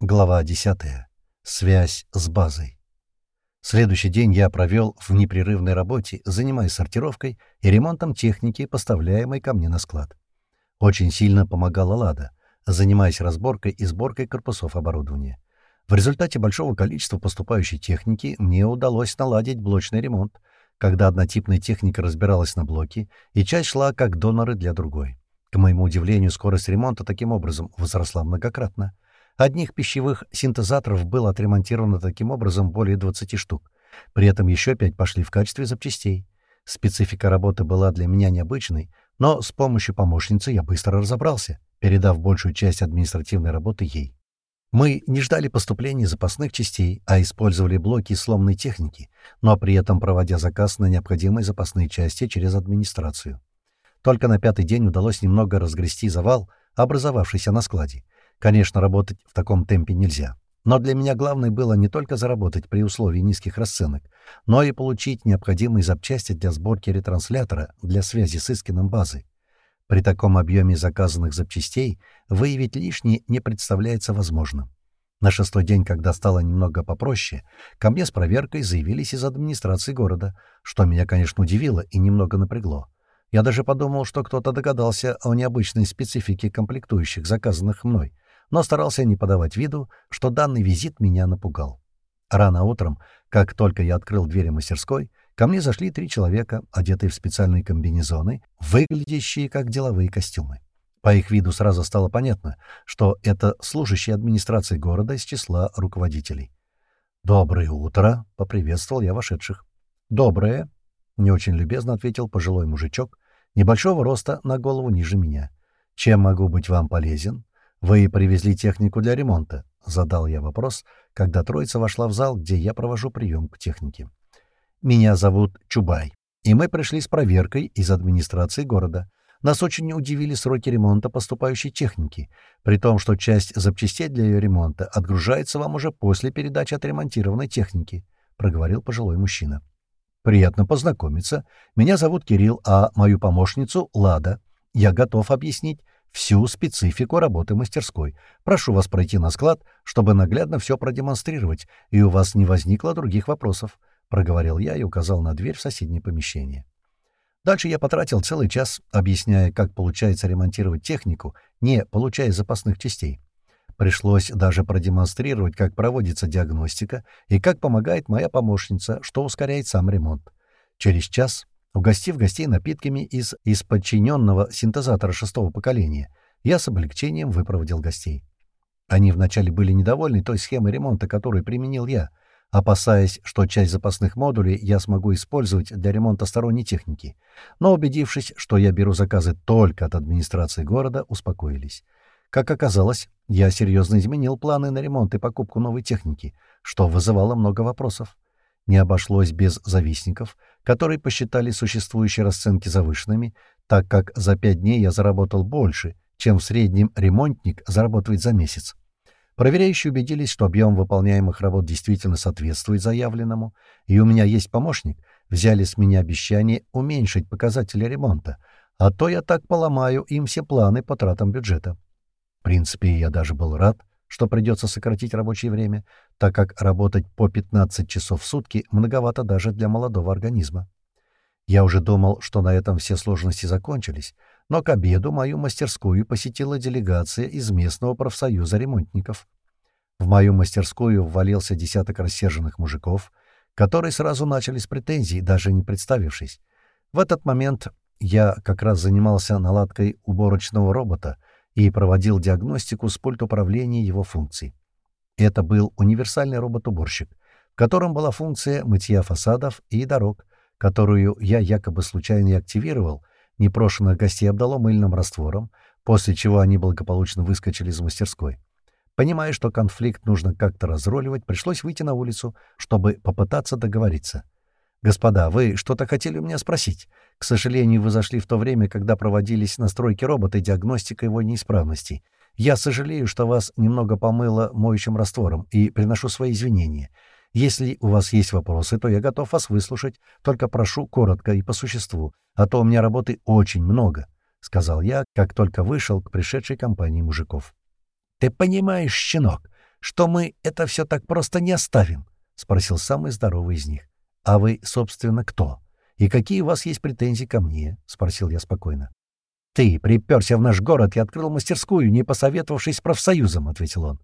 Глава 10. Связь с базой. Следующий день я провел в непрерывной работе, занимаясь сортировкой и ремонтом техники, поставляемой ко мне на склад. Очень сильно помогала Лада, занимаясь разборкой и сборкой корпусов оборудования. В результате большого количества поступающей техники мне удалось наладить блочный ремонт, когда однотипная техника разбиралась на блоки, и часть шла как доноры для другой. К моему удивлению, скорость ремонта таким образом возросла многократно — Одних пищевых синтезаторов было отремонтировано таким образом более 20 штук. При этом еще пять пошли в качестве запчастей. Специфика работы была для меня необычной, но с помощью помощницы я быстро разобрался, передав большую часть административной работы ей. Мы не ждали поступления запасных частей, а использовали блоки сломанной техники, но при этом проводя заказ на необходимые запасные части через администрацию. Только на пятый день удалось немного разгрести завал, образовавшийся на складе, Конечно, работать в таком темпе нельзя. Но для меня главное было не только заработать при условии низких расценок, но и получить необходимые запчасти для сборки ретранслятора для связи с Искином базы. При таком объеме заказанных запчастей выявить лишнее не представляется возможным. На шестой день, когда стало немного попроще, ко мне с проверкой заявились из администрации города, что меня, конечно, удивило и немного напрягло. Я даже подумал, что кто-то догадался о необычной специфике комплектующих, заказанных мной — но старался не подавать виду, что данный визит меня напугал. Рано утром, как только я открыл двери мастерской, ко мне зашли три человека, одетые в специальные комбинезоны, выглядящие как деловые костюмы. По их виду сразу стало понятно, что это служащие администрации города из числа руководителей. «Доброе утро!» — поприветствовал я вошедших. «Доброе!» — не очень любезно ответил пожилой мужичок, небольшого роста на голову ниже меня. «Чем могу быть вам полезен?» «Вы привезли технику для ремонта?» — задал я вопрос, когда троица вошла в зал, где я провожу прием к технике. «Меня зовут Чубай, и мы пришли с проверкой из администрации города. Нас очень удивили сроки ремонта поступающей техники, при том, что часть запчастей для ее ремонта отгружается вам уже после передачи отремонтированной техники», — проговорил пожилой мужчина. «Приятно познакомиться. Меня зовут Кирилл, а мою помощницу — Лада. Я готов объяснить, всю специфику работы мастерской. Прошу вас пройти на склад, чтобы наглядно все продемонстрировать, и у вас не возникло других вопросов», — проговорил я и указал на дверь в соседнее помещение. Дальше я потратил целый час, объясняя, как получается ремонтировать технику, не получая запасных частей. Пришлось даже продемонстрировать, как проводится диагностика и как помогает моя помощница, что ускоряет сам ремонт. Через час Угостив гостей напитками из, из подчиненного синтезатора шестого поколения, я с облегчением выпроводил гостей. Они вначале были недовольны той схемой ремонта, которую применил я, опасаясь, что часть запасных модулей я смогу использовать для ремонта сторонней техники, но, убедившись, что я беру заказы только от администрации города, успокоились. Как оказалось, я серьезно изменил планы на ремонт и покупку новой техники, что вызывало много вопросов. Не обошлось без завистников, которые посчитали существующие расценки завышенными, так как за пять дней я заработал больше, чем в среднем ремонтник зарабатывает за месяц. Проверяющие убедились, что объем выполняемых работ действительно соответствует заявленному, и у меня есть помощник, взяли с меня обещание уменьшить показатели ремонта, а то я так поломаю им все планы по тратам бюджета. В принципе, я даже был рад, что придется сократить рабочее время, так как работать по 15 часов в сутки многовато даже для молодого организма. Я уже думал, что на этом все сложности закончились, но к обеду мою мастерскую посетила делегация из местного профсоюза ремонтников. В мою мастерскую ввалился десяток рассерженных мужиков, которые сразу начали с претензий, даже не представившись. В этот момент я как раз занимался наладкой уборочного робота — и проводил диагностику с пульт управления его функций. Это был универсальный робот-уборщик, в котором была функция мытья фасадов и дорог, которую я якобы случайно активировал, непрошенных гостей обдало мыльным раствором, после чего они благополучно выскочили из мастерской. Понимая, что конфликт нужно как-то разруливать, пришлось выйти на улицу, чтобы попытаться договориться — «Господа, вы что-то хотели у меня спросить? К сожалению, вы зашли в то время, когда проводились настройки робота и диагностика его неисправностей. Я сожалею, что вас немного помыло моющим раствором, и приношу свои извинения. Если у вас есть вопросы, то я готов вас выслушать, только прошу коротко и по существу, а то у меня работы очень много», — сказал я, как только вышел к пришедшей компании мужиков. «Ты понимаешь, щенок, что мы это все так просто не оставим?» — спросил самый здоровый из них. «А вы, собственно, кто? И какие у вас есть претензии ко мне?» — спросил я спокойно. «Ты приперся в наш город и открыл мастерскую, не посоветовавшись с профсоюзом», — ответил он.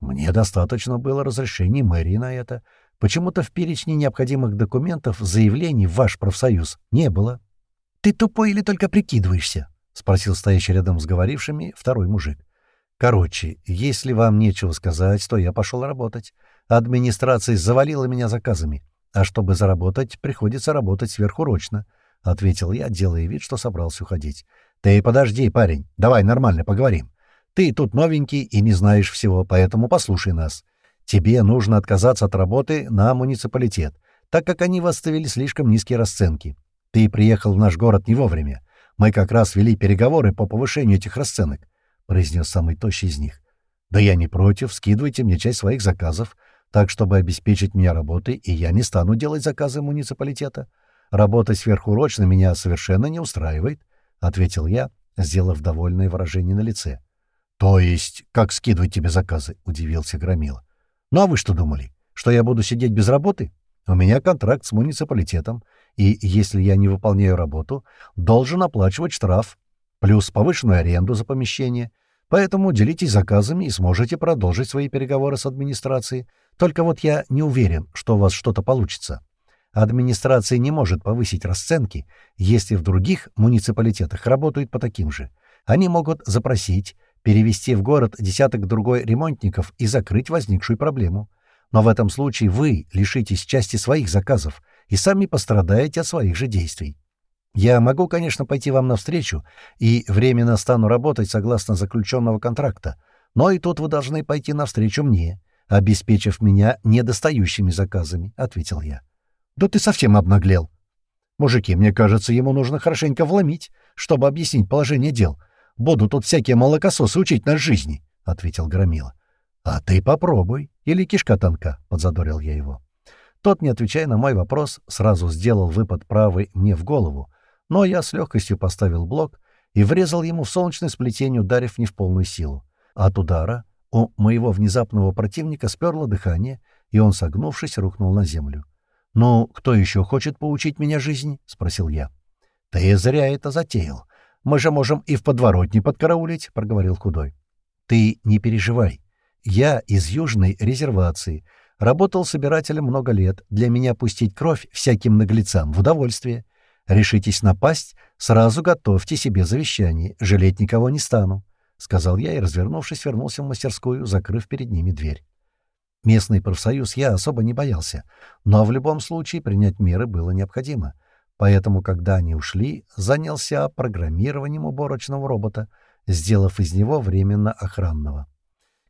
«Мне достаточно было разрешения мэрии на это. Почему-то в перечне необходимых документов заявлений в ваш профсоюз не было». «Ты тупой или только прикидываешься?» — спросил стоящий рядом с говорившими второй мужик. «Короче, если вам нечего сказать, то я пошел работать. Администрация завалила меня заказами, а чтобы заработать, приходится работать сверхурочно», — ответил я, делая вид, что собрался уходить. «Ты подожди, парень, давай нормально поговорим. Ты тут новенький и не знаешь всего, поэтому послушай нас. Тебе нужно отказаться от работы на муниципалитет, так как они выставили слишком низкие расценки. Ты приехал в наш город не вовремя. Мы как раз вели переговоры по повышению этих расценок», — произнес самый тощий из них. «Да я не против, скидывайте мне часть своих заказов, так, чтобы обеспечить меня работой, и я не стану делать заказы муниципалитета. Работа сверхурочно меня совершенно не устраивает», — ответил я, сделав довольное выражение на лице. «То есть, как скидывать тебе заказы?» — удивился Громила. «Ну а вы что думали? Что я буду сидеть без работы? У меня контракт с муниципалитетом, и если я не выполняю работу, должен оплачивать штраф, плюс повышенную аренду за помещение. Поэтому делитесь заказами и сможете продолжить свои переговоры с администрацией. Только вот я не уверен, что у вас что-то получится. Администрация не может повысить расценки, если в других муниципалитетах работают по таким же. Они могут запросить, перевести в город десяток другой ремонтников и закрыть возникшую проблему. Но в этом случае вы лишитесь части своих заказов и сами пострадаете от своих же действий. Я могу, конечно, пойти вам навстречу и временно стану работать согласно заключенного контракта, но и тут вы должны пойти навстречу мне, обеспечив меня недостающими заказами», — ответил я. «Да ты совсем обнаглел. Мужики, мне кажется, ему нужно хорошенько вломить, чтобы объяснить положение дел. Буду тут всякие молокососы учить нас жизни», — ответил Громила. «А ты попробуй, или кишка тонка», — подзадорил я его. Тот, не отвечая на мой вопрос, сразу сделал выпад правой мне в голову, но я с легкостью поставил блок и врезал ему в солнечное сплетение, ударив не в полную силу. От удара у моего внезапного противника сперло дыхание, и он, согнувшись, рухнул на землю. «Ну, кто еще хочет поучить меня жизни?» — спросил я. «Ты зря это затеял. Мы же можем и в подворотне подкараулить», — проговорил худой. «Ты не переживай. Я из Южной резервации. Работал собирателем много лет. Для меня пустить кровь всяким наглецам в удовольствие. Решитесь напасть, сразу готовьте себе завещание. Жалеть никого не стану», — сказал я и, развернувшись, вернулся в мастерскую, закрыв перед ними дверь. Местный профсоюз я особо не боялся, но в любом случае принять меры было необходимо. Поэтому, когда они ушли, занялся программированием уборочного робота, сделав из него временно охранного.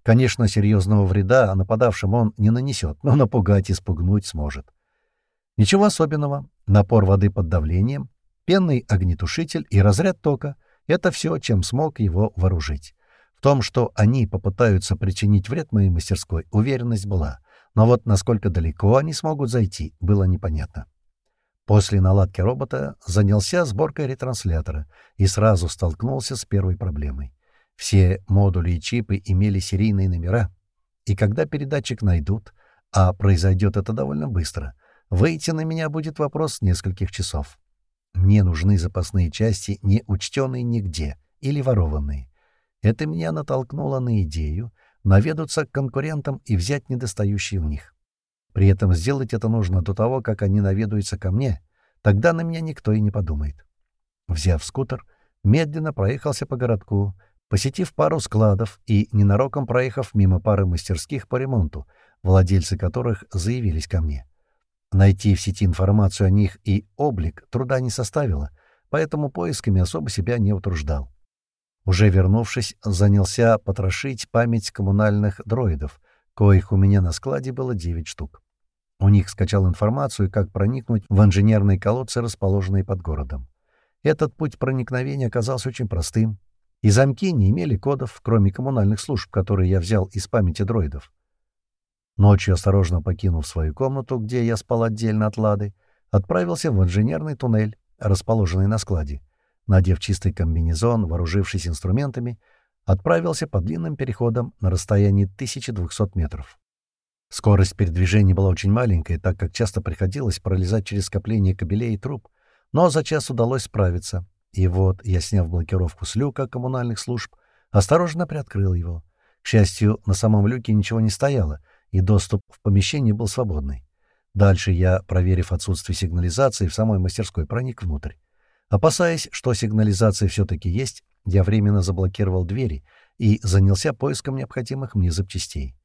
Конечно, серьезного вреда нападавшим он не нанесет, но напугать и спугнуть сможет. Ничего особенного. Напор воды под давлением, пенный огнетушитель и разряд тока — это все, чем смог его вооружить. В том, что они попытаются причинить вред моей мастерской, уверенность была. Но вот насколько далеко они смогут зайти, было непонятно. После наладки робота занялся сборкой ретранслятора и сразу столкнулся с первой проблемой. Все модули и чипы имели серийные номера, и когда передатчик найдут, а произойдет это довольно быстро, выйти на меня будет вопрос нескольких часов. Мне нужны запасные части, не учтенные нигде или ворованные. Это меня натолкнуло на идею наведаться к конкурентам и взять недостающие в них. При этом сделать это нужно до того, как они наведаются ко мне, тогда на меня никто и не подумает. Взяв скутер, медленно проехался по городку, Посетив пару складов и ненароком проехав мимо пары мастерских по ремонту, владельцы которых заявились ко мне. Найти в сети информацию о них и облик труда не составило, поэтому поисками особо себя не утруждал. Уже вернувшись, занялся потрошить память коммунальных дроидов, коих у меня на складе было 9 штук. У них скачал информацию, как проникнуть в инженерные колодцы, расположенные под городом. Этот путь проникновения оказался очень простым, и замки не имели кодов, кроме коммунальных служб, которые я взял из памяти дроидов. Ночью, осторожно покинув свою комнату, где я спал отдельно от Лады, отправился в инженерный туннель, расположенный на складе. Надев чистый комбинезон, вооружившись инструментами, отправился по длинным переходам на расстоянии 1200 метров. Скорость передвижения была очень маленькая, так как часто приходилось пролезать через скопление кабелей и труб, но за час удалось справиться. И вот я, сняв блокировку с люка коммунальных служб, осторожно приоткрыл его. К счастью, на самом люке ничего не стояло, и доступ в помещение был свободный. Дальше я, проверив отсутствие сигнализации, в самой мастерской проник внутрь. Опасаясь, что сигнализация все-таки есть, я временно заблокировал двери и занялся поиском необходимых мне запчастей.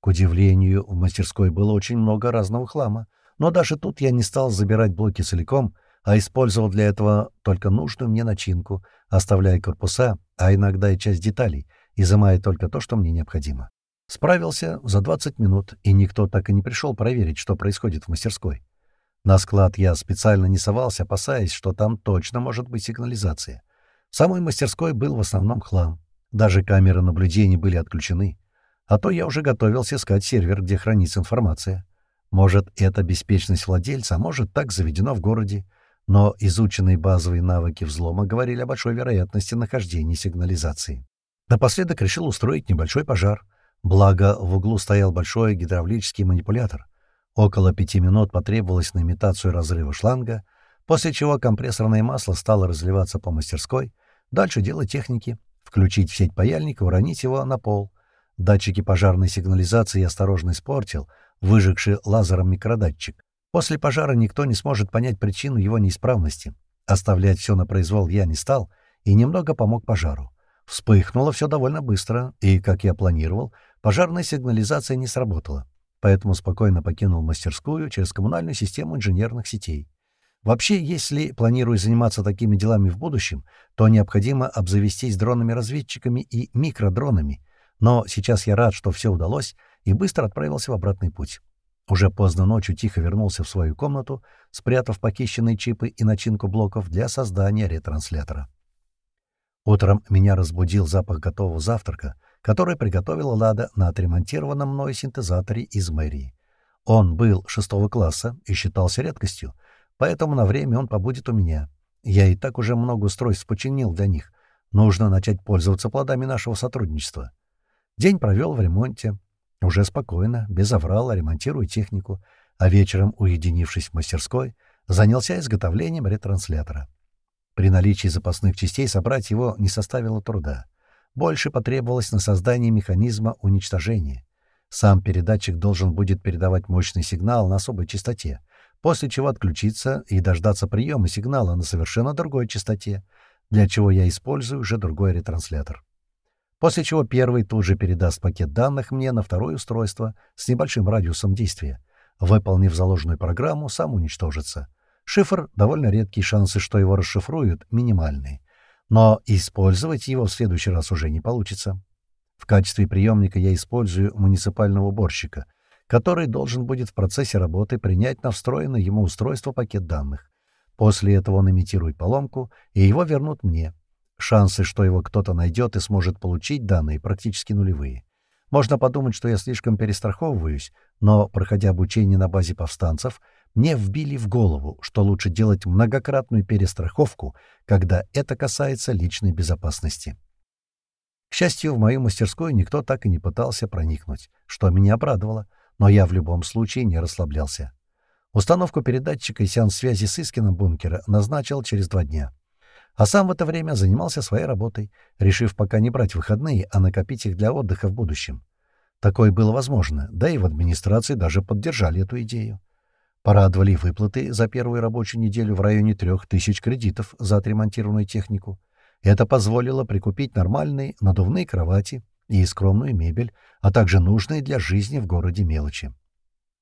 К удивлению, в мастерской было очень много разного хлама, но даже тут я не стал забирать блоки целиком, а использовал для этого только нужную мне начинку, оставляя корпуса, а иногда и часть деталей, изымая только то, что мне необходимо. Справился за 20 минут, и никто так и не пришел проверить, что происходит в мастерской. На склад я специально не совался, опасаясь, что там точно может быть сигнализация. В самой мастерской был в основном хлам. Даже камеры наблюдения были отключены. А то я уже готовился искать сервер, где хранится информация. Может, это беспечность владельца, а может, так заведено в городе. Но изученные базовые навыки взлома говорили о большой вероятности нахождения сигнализации. Напоследок решил устроить небольшой пожар. Благо, в углу стоял большой гидравлический манипулятор. Около пяти минут потребовалось на имитацию разрыва шланга, после чего компрессорное масло стало разливаться по мастерской. Дальше дело техники — включить в сеть паяльника, уронить его на пол. Датчики пожарной сигнализации я осторожно испортил, выжегший лазером микродатчик. После пожара никто не сможет понять причину его неисправности. Оставлять все на произвол я не стал и немного помог пожару. Вспыхнуло все довольно быстро, и, как я планировал, пожарная сигнализация не сработала поэтому спокойно покинул мастерскую через коммунальную систему инженерных сетей. Вообще, если планирую заниматься такими делами в будущем, то необходимо обзавестись дронами-разведчиками и микродронами, но сейчас я рад, что все удалось, и быстро отправился в обратный путь. Уже поздно ночью тихо вернулся в свою комнату, спрятав похищенные чипы и начинку блоков для создания ретранслятора. Утром меня разбудил запах готового завтрака — который приготовила Лада на отремонтированном мной синтезаторе из мэрии. Он был шестого класса и считался редкостью, поэтому на время он побудет у меня. Я и так уже много устройств починил для них. Нужно начать пользоваться плодами нашего сотрудничества. День провел в ремонте. Уже спокойно, без аврала, ремонтирую технику, а вечером, уединившись в мастерской, занялся изготовлением ретранслятора. При наличии запасных частей собрать его не составило труда больше потребовалось на создание механизма уничтожения. Сам передатчик должен будет передавать мощный сигнал на особой частоте, после чего отключиться и дождаться приема сигнала на совершенно другой частоте, для чего я использую уже другой ретранслятор. После чего первый тут же передаст пакет данных мне на второе устройство с небольшим радиусом действия. Выполнив заложенную программу, сам уничтожится. Шифр — довольно редкие шансы, что его расшифруют, минимальные но использовать его в следующий раз уже не получится. В качестве приемника я использую муниципального уборщика, который должен будет в процессе работы принять на встроенное ему устройство пакет данных. После этого он имитирует поломку, и его вернут мне. Шансы, что его кто-то найдет и сможет получить данные, практически нулевые. Можно подумать, что я слишком перестраховываюсь, но, проходя обучение на базе повстанцев, мне вбили в голову, что лучше делать многократную перестраховку, когда это касается личной безопасности. К счастью, в мою мастерскую никто так и не пытался проникнуть, что меня обрадовало, но я в любом случае не расслаблялся. Установку передатчика и сеанс связи с Искином бункера назначил через два дня. А сам в это время занимался своей работой, решив пока не брать выходные, а накопить их для отдыха в будущем. Такое было возможно, да и в администрации даже поддержали эту идею. Порадовали выплаты за первую рабочую неделю в районе трех тысяч кредитов за отремонтированную технику. Это позволило прикупить нормальные надувные кровати и скромную мебель, а также нужные для жизни в городе мелочи.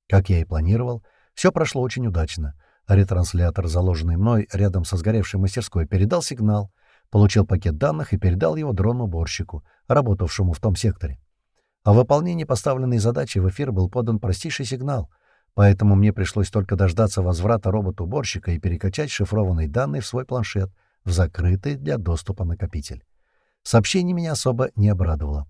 Как я и планировал, все прошло очень удачно. Ретранслятор, заложенный мной рядом со сгоревшей мастерской, передал сигнал, получил пакет данных и передал его дрону-уборщику, работавшему в том секторе. О выполнении поставленной задачи в эфир был подан простейший сигнал — Поэтому мне пришлось только дождаться возврата робота-уборщика и перекачать шифрованные данные в свой планшет, в закрытый для доступа накопитель. Сообщение меня особо не обрадовало.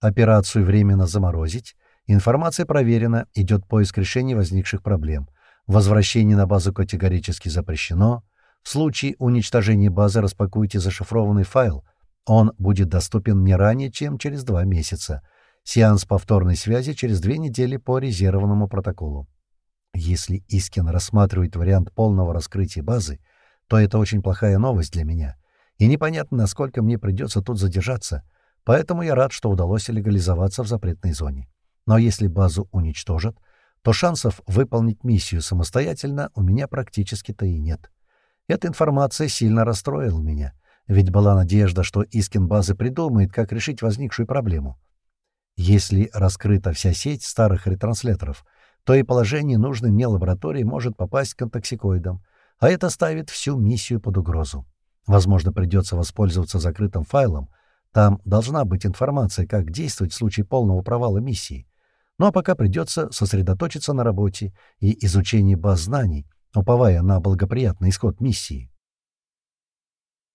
Операцию временно заморозить. Информация проверена, идет поиск решения возникших проблем. Возвращение на базу категорически запрещено. В случае уничтожения базы распакуйте зашифрованный файл. Он будет доступен не ранее, чем через два месяца. Сеанс повторной связи через две недели по резервному протоколу. Если Искин рассматривает вариант полного раскрытия базы, то это очень плохая новость для меня. И непонятно, насколько мне придется тут задержаться, поэтому я рад, что удалось легализоваться в запретной зоне. Но если базу уничтожат, то шансов выполнить миссию самостоятельно у меня практически-то и нет. Эта информация сильно расстроила меня, ведь была надежда, что Искин базы придумает, как решить возникшую проблему. Если раскрыта вся сеть старых ретрансляторов — то и положение нужной мне лаборатории может попасть к токсикоидам, а это ставит всю миссию под угрозу. Возможно, придется воспользоваться закрытым файлом. Там должна быть информация, как действовать в случае полного провала миссии. Ну а пока придется сосредоточиться на работе и изучении баз знаний, уповая на благоприятный исход миссии.